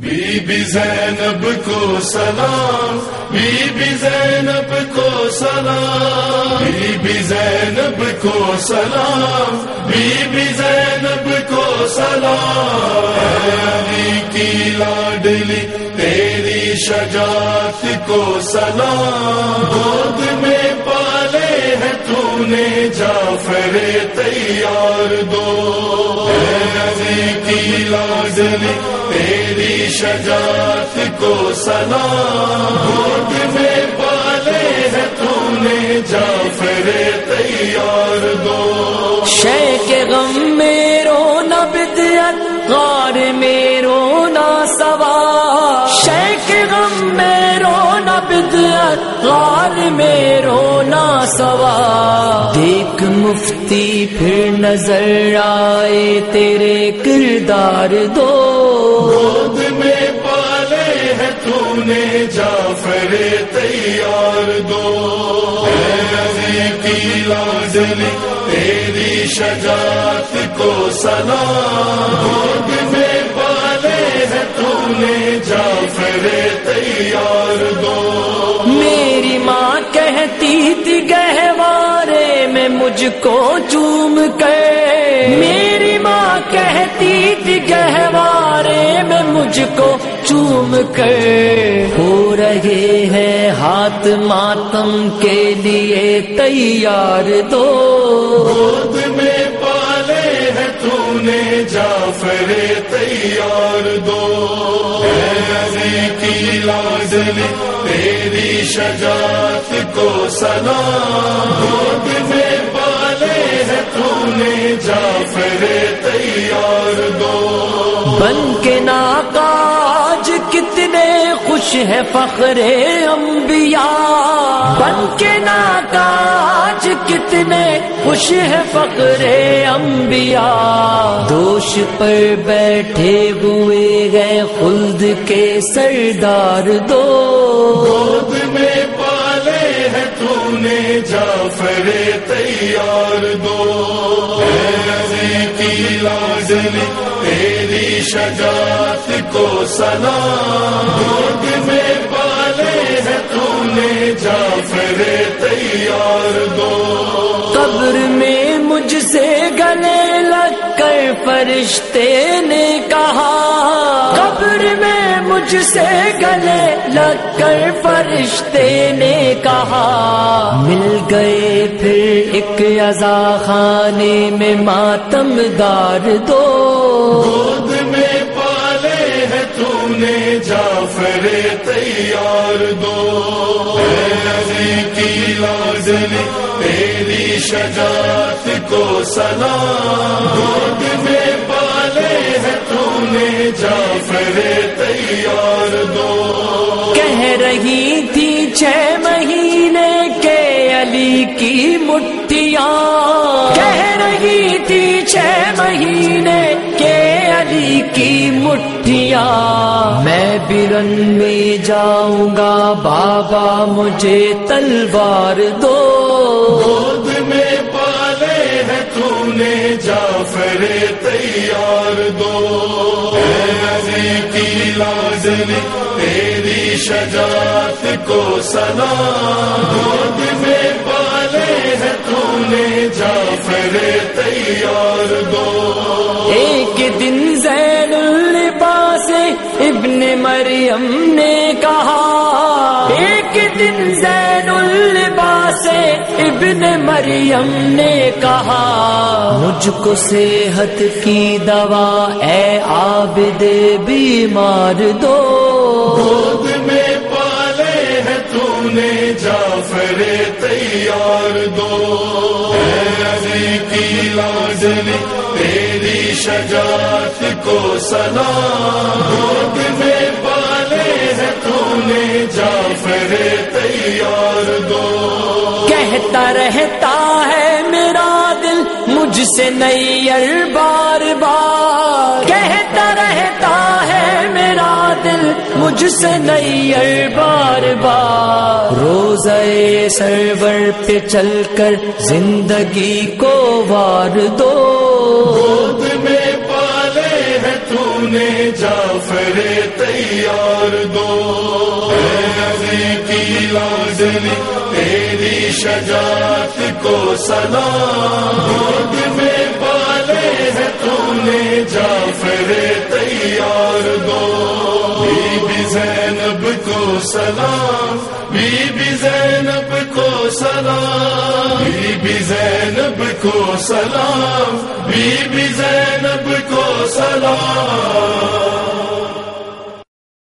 Be be زینب کو سلام، be be زینب کو سلام، بی بی زینب کو سلام، بی بی زینب کو سلام۔ علی کی لاڈلی، تیری شجاعت کو سلام۔ گود جعفر تیار دو۔ نبی کی لاڈلی تیری شجاعت کو سلام گود میں پالے ہیں تو نے جعفر تیار دو۔ شے کے غم میں رونا بدعت، غار میں بدعت غار میں رونا سوا۔ دیکھ مفتی پھر نظر آئے تیرے کردار دو۔ گود میں پالے ہیں تو نے جعفر تیار دو۔ کی تیری شجاعت کو سلام گود میں پالے ہیں تو نے جعفر تیار دو۔ مجھ کو چوم کر میری ماں کہتی تھی گہوارے میں مجھ کو چوم کر ہو رہے ہیں ہاتھ ماتم کے لیے تیار دو گود میں پالے ہیں تو نے جعفر تیار دو۔ کی تیری شجاعت کو سلام گود میں جعفر تیار دو بن کے ناکاج کتنے خوش ہے فخر انبیاء۔ بن کے ناکاج کتنے خوش ہے فخر انبیاء۔ دوش پر بیٹھے ہوئے گئے خلد کے سردار دو۔ گود میں جعفر تیار دو۔ اے کی لاڈلی تیری شجاعت کو سلام گود میں پالے ہیں تو نے جعفر تیار دو۔ قبر میں مجھ سے گلے لگ کر فرشتے نے کہا، قبر میں مجھ سے گلے لگ کر فرشتے نے کہا۔ مل گئے پھر ایک ازا خانے میں ماتم دار دو۔ گود میں پالے ہیں تو نے جعفر تیار دو۔ کی لاڈلی تیری شجاعت کو سلام۔ گود میں پالے جعفر تیار دو۔ کہہ رہی تھی چھ مہینے کے علی کی مٹھیاں۔ کہہ رہی تھی چھ مہینے کے علی کی مٹھیاں۔ میں برن میں جاؤں گا بابا مجھے تلوار دو۔ جعفر تیار دو۔ کی لاڈلی تیری شجاعت کو سلام گود میں پالے ہیں تو نے جا جعفر، تیار دو۔ ایک دن زین الباس ابن مریم نے کہا، ایک دن زین الباس ابن مریم نے کہا مجھ کو صحت کی دوا اے عابد بیمار دو۔ گود میں پالے ہیں تو نے جعفر تیار دو۔ اے کی تیری شجاعت کو سلام گود تو نے جعفر تیار دو۔ کہتا رہتا ہے میرا دل مجھ سے نیر بار بار۔ کہتا رہتا ہے میرا دل مجھ سے نیر بار بار۔ روزے سرور پہ چل کر زندگی کو وار دو۔ نے جعفر تیار دو۔ کی لازنی تیری شجاعت کو سلام میں پالے ہیں تو نے جعفر تیار دو۔ بی بی زینب کو سلام، بی بی زینب کو سلام۔ بی زینب کو سلام بی بی زینب کو سلام۔